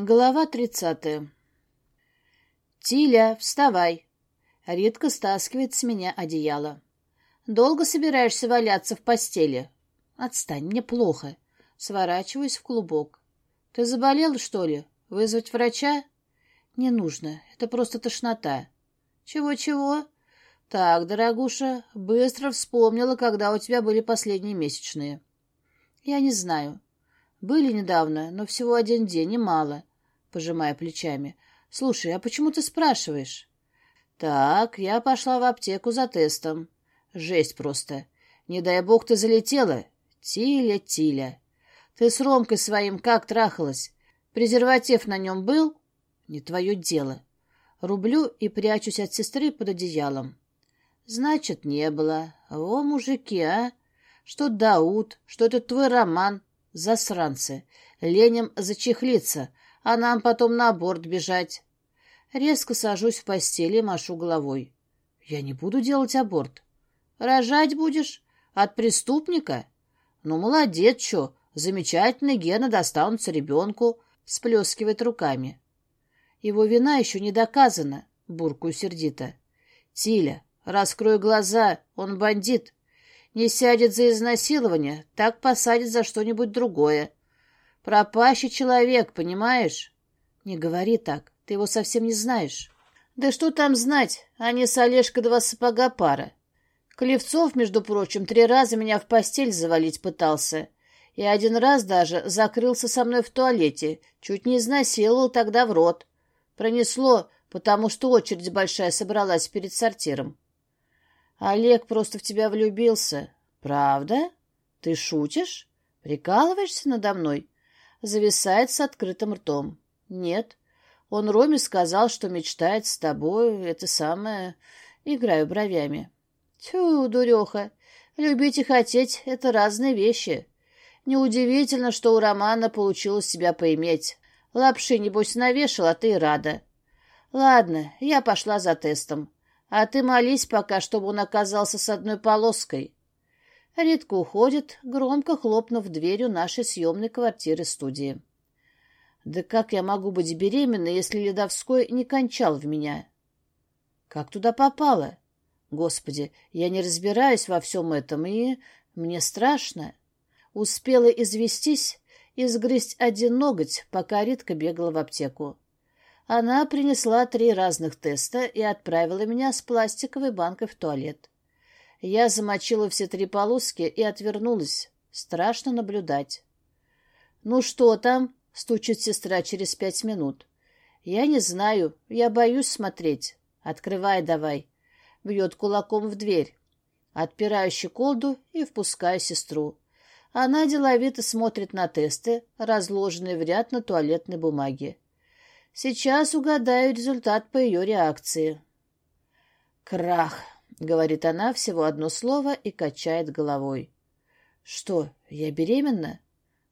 Глава тридцатая. «Тиля, вставай!» Ритка стаскивает с меня одеяло. «Долго собираешься валяться в постели?» «Отстань, мне плохо». Сворачиваюсь в клубок. «Ты заболел, что ли? Вызвать врача?» «Не нужно. Это просто тошнота». «Чего-чего?» «Так, дорогуша, быстро вспомнила, когда у тебя были последние месячные». «Я не знаю. Были недавно, но всего один день, и мало пожимая плечами. «Слушай, а почему ты спрашиваешь?» «Так, я пошла в аптеку за тестом. Жесть просто. Не дай бог ты залетела. Тиля, Тиля. Ты с Ромкой своим как трахалась? Презерватив на нем был? Не твое дело. Рублю и прячусь от сестры под одеялом. Значит, не было. О, мужики, а! Что Дауд, что это твой роман. Засранцы. Ленем зачехлиться, а нам потом на борт бежать. Резко сажусь в постели и машу головой. Я не буду делать аборт. Рожать будешь? От преступника? Ну, молодец, чё. Замечательные гены достанутся ребенку. Сплескивает руками. Его вина еще не доказана, буркую сердито. Тиля, раскрой глаза, он бандит. Не сядет за изнасилование, так посадит за что-нибудь другое. Пропащий человек, понимаешь? Не говори так, ты его совсем не знаешь. Да что там знать, они с Олежкой два сапога пара. Клевцов, между прочим, три раза меня в постель завалить пытался. И один раз даже закрылся со мной в туалете, чуть не изнасиловал тогда в рот. Пронесло, потому что очередь большая собралась перед сортиром. Олег просто в тебя влюбился. Правда? Ты шутишь? Прикалываешься надо мной? Зависает с открытым ртом. «Нет. Он Роме сказал, что мечтает с тобой, это самое...» Играю бровями. «Тьфу, дуреха, любить и хотеть — это разные вещи. Неудивительно, что у Романа получилось себя поиметь. Лапши, небось, навешал, а ты рада. Ладно, я пошла за тестом. А ты молись пока, чтобы он оказался с одной полоской. Ритка уходит, громко хлопнув дверью нашей съемной квартиры-студии. Да как я могу быть беременной, если Ледовской не кончал в меня? Как туда попало? Господи, я не разбираюсь во всем этом, и мне страшно. Успела известись и сгрызть один ноготь, пока Ритка бегала в аптеку. Она принесла три разных теста и отправила меня с пластиковой банкой в туалет. Я замочила все три полоски и отвернулась. Страшно наблюдать. «Ну что там?» — стучит сестра через пять минут. «Я не знаю. Я боюсь смотреть. Открывай давай». Бьет кулаком в дверь. Отпираю щеколду и впускаю сестру. Она деловито смотрит на тесты, разложенные в ряд на туалетной бумаге. Сейчас угадаю результат по ее реакции. Крах. — говорит она всего одно слово и качает головой. «Что, я беременна?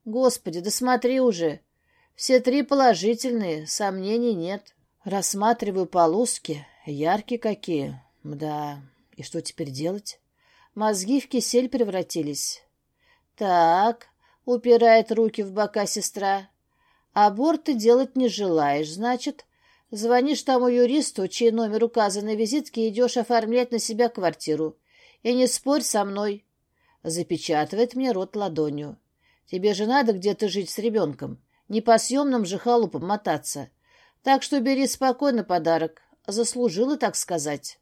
Господи, да смотри уже! Все три положительные, сомнений нет. Рассматриваю полоски, яркие какие. Да, и что теперь делать? Мозги в кисель превратились. Так, упирает руки в бока сестра. Аборт ты делать не желаешь, значит, Звонишь тому юристу, чей номер указан на визитке, идешь оформлять на себя квартиру. И не спорь со мной. Запечатывает мне рот ладонью. Тебе же надо где-то жить с ребенком. Не по съемным же халупам мотаться. Так что бери спокойно подарок. Заслужила, так сказать.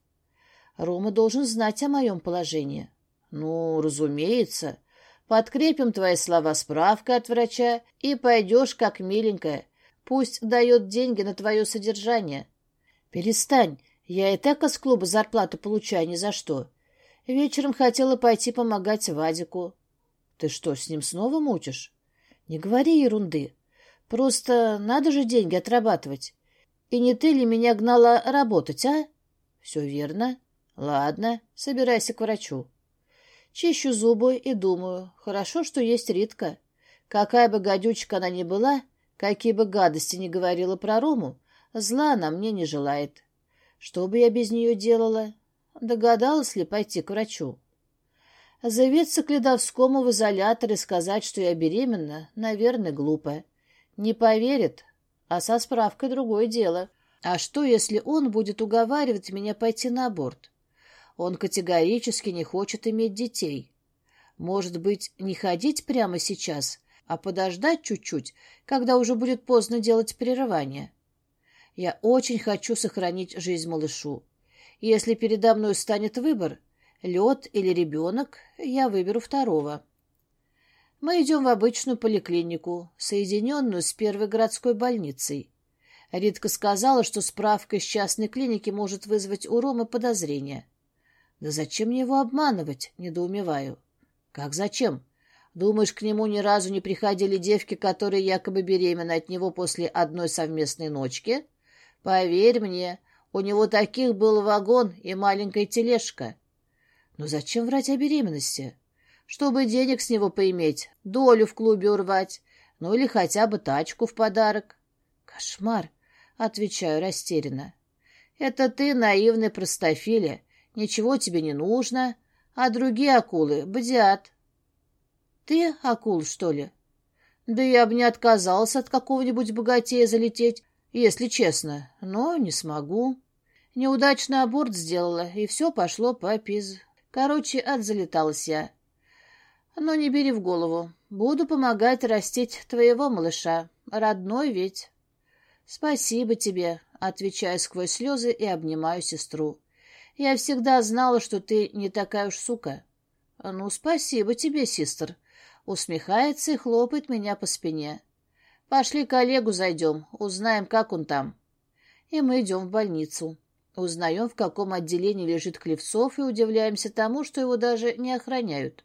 Рома должен знать о моем положении. Ну, разумеется. Подкрепим твои слова справкой от врача и пойдешь как миленькая Пусть дает деньги на твое содержание. Перестань, я и так из клуба зарплату получаю ни за что. Вечером хотела пойти помогать Вадику. Ты что, с ним снова мутишь? Не говори ерунды. Просто надо же деньги отрабатывать. И не ты ли меня гнала работать, а? Все верно. Ладно, собирайся к врачу. Чищу зубы и думаю, хорошо, что есть Ритка. Какая бы гадючка она ни была, Какие бы гадости ни говорила про Рому, зла она мне не желает. Что бы я без нее делала? Догадалась ли пойти к врачу? Заветься к Ледовскому в изолятор и сказать, что я беременна, наверное, глупо. Не поверит? А со справкой другое дело. А что, если он будет уговаривать меня пойти на аборт? Он категорически не хочет иметь детей. Может быть, не ходить прямо сейчас, а подождать чуть-чуть, когда уже будет поздно делать прерывание. Я очень хочу сохранить жизнь малышу. Если передо мной станет выбор, лед или ребенок, я выберу второго. Мы идем в обычную поликлинику, соединенную с первой городской больницей. Ритка сказала, что справка из частной клиники может вызвать у Ромы подозрения. Да зачем мне его обманывать, недоумеваю. Как зачем? Думаешь, к нему ни разу не приходили девки, которые якобы беременны от него после одной совместной ночки? Поверь мне, у него таких был вагон и маленькая тележка. Но зачем врать о беременности? Чтобы денег с него поиметь, долю в клубе урвать, ну или хотя бы тачку в подарок. Кошмар, отвечаю растерянно. Это ты, наивный простофиля, ничего тебе не нужно, а другие акулы бдят. Ты акул, что ли? Да я бы не отказался от какого-нибудь богатея залететь, если честно, но не смогу. Неудачный аборт сделала, и все пошло по пиз. Короче, отзалеталась я. Но не бери в голову. Буду помогать растить твоего малыша. Родной ведь. Спасибо тебе, отвечаю сквозь слезы и обнимаю сестру. Я всегда знала, что ты не такая уж сука. Ну, спасибо тебе, сестр. Усмехается и хлопает меня по спине. Пошли к Олегу зайдем, узнаем, как он там. И мы идем в больницу. Узнаем, в каком отделении лежит Клевцов, и удивляемся тому, что его даже не охраняют.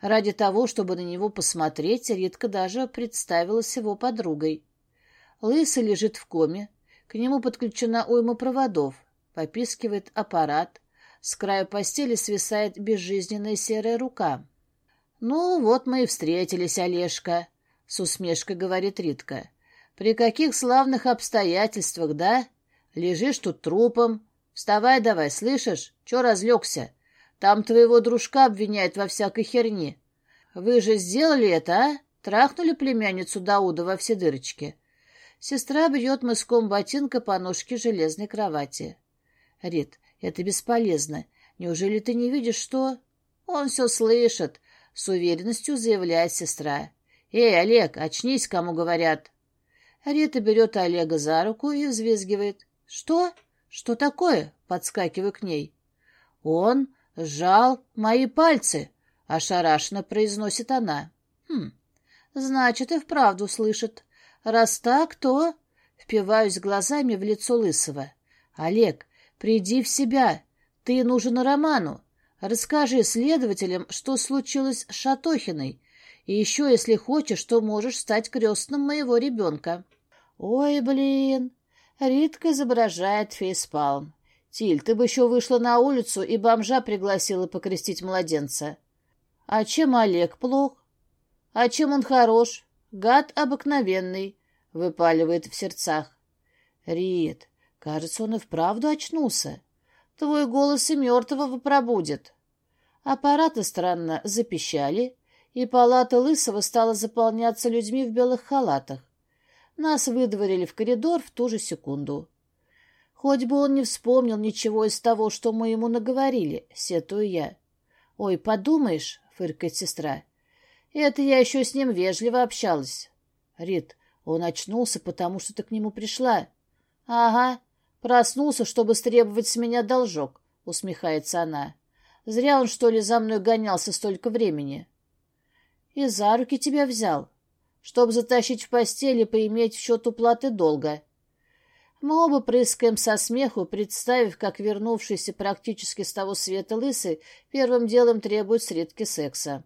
Ради того, чтобы на него посмотреть, Ритка даже представилась его подругой. Лысый лежит в коме, к нему подключена уйма проводов, попискивает аппарат, с края постели свисает безжизненная серая рука. «Ну, вот мы и встретились, Олежка», — с усмешкой говорит Ритка. «При каких славных обстоятельствах, да? Лежишь тут трупом. Вставай давай, слышишь? Чё разлегся? Там твоего дружка обвиняют во всякой херни. Вы же сделали это, а? Трахнули племянницу Дауда во все дырочки?» Сестра бьет мыском ботинка по ножке железной кровати. «Рит, это бесполезно. Неужели ты не видишь, что...» «Он все слышит», — с уверенностью заявляет сестра. «Эй, Олег, очнись, кому говорят». Рита берет Олега за руку и взвизгивает. «Что? Что такое?» — подскакиваю к ней. «Он сжал мои пальцы», — ошарашенно произносит она. «Хм, значит, и вправду слышит. Раз так, то...» Впиваюсь глазами в лицо Лысого. «Олег, приди в себя. Ты нужен Роману. Расскажи следователям, что случилось с Шатохиной. И еще, если хочешь, что можешь стать крестным моего ребенка». «Ой, блин!» Ритка изображает фейспалм. «Тиль, ты бы еще вышла на улицу и бомжа пригласила покрестить младенца». «А чем Олег плох?» «А чем он хорош?» «Гад обыкновенный», — выпаливает в сердцах. «Рит, кажется, он и вправду очнулся. Твой голос и мертвого пробудет». Аппараты странно запищали, и палата Лысого стала заполняться людьми в белых халатах. Нас выдворили в коридор в ту же секунду. Хоть бы он не вспомнил ничего из того, что мы ему наговорили, сетую я. «Ой, подумаешь», — фыркает сестра, — «это я еще с ним вежливо общалась». «Рит, он очнулся, потому что ты к нему пришла». «Ага, проснулся, чтобы стребовать с меня должок», — усмехается она. «Зря он, что ли, за мной гонялся столько времени». «И за руки тебя взял чтобы затащить в постель и поиметь в счет уплаты долга. Мы оба прыскаем со смеху, представив, как вернувшийся практически с того света лысый первым делом требует с Ритки секса.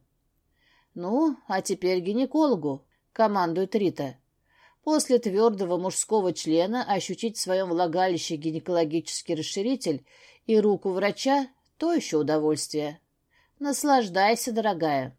«Ну, а теперь гинекологу», — командует Рита. После твердого мужского члена ощутить в своем влагалище гинекологический расширитель и руку врача — то еще удовольствие. Наслаждайся, дорогая.